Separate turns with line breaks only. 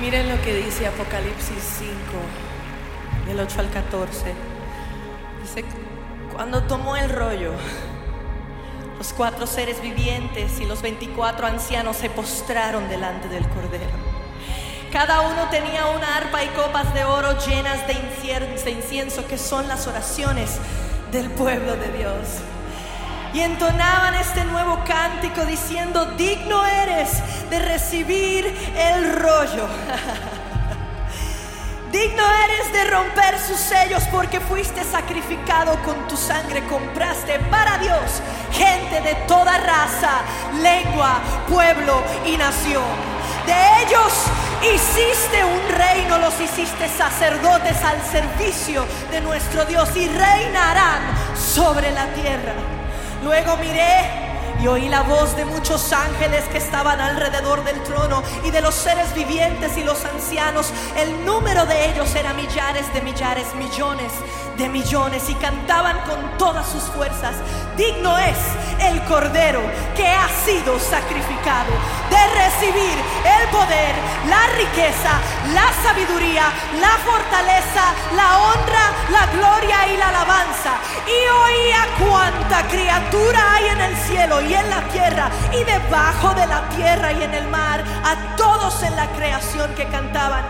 Miren lo que dice Apocalipsis 5, del 8 al 14. Dice, cuando tomó el rollo, los cuatro seres vivientes y los 24 ancianos se postraron delante del Cordero. Cada uno tenía una arpa y copas de oro llenas de incienso, que son las oraciones del pueblo de Dios. Y entonaban este nuevo diciendo, digno eres de recibir el rollo. Digno eres de romper sus sellos porque fuiste sacrificado con tu sangre. Compraste para Dios gente de toda raza, lengua, pueblo y nación. De ellos hiciste un reino, los hiciste sacerdotes al servicio de nuestro Dios y reinarán sobre la tierra. Luego miré y oí la voz de muchos ángeles que estaban alrededor del trono y de los seres vivientes y los ancianos. El número de ellos era millares de millares, millones de millones y cantaban con todas sus fuerzas. Digno es el Cordero que ha sido sacrificado de recibir el poder, la riqueza, la sabiduría, la fortaleza, la honra, la criatura hay en el cielo y en la tierra y debajo de la tierra y en el mar, a todos en la creación que cantaban,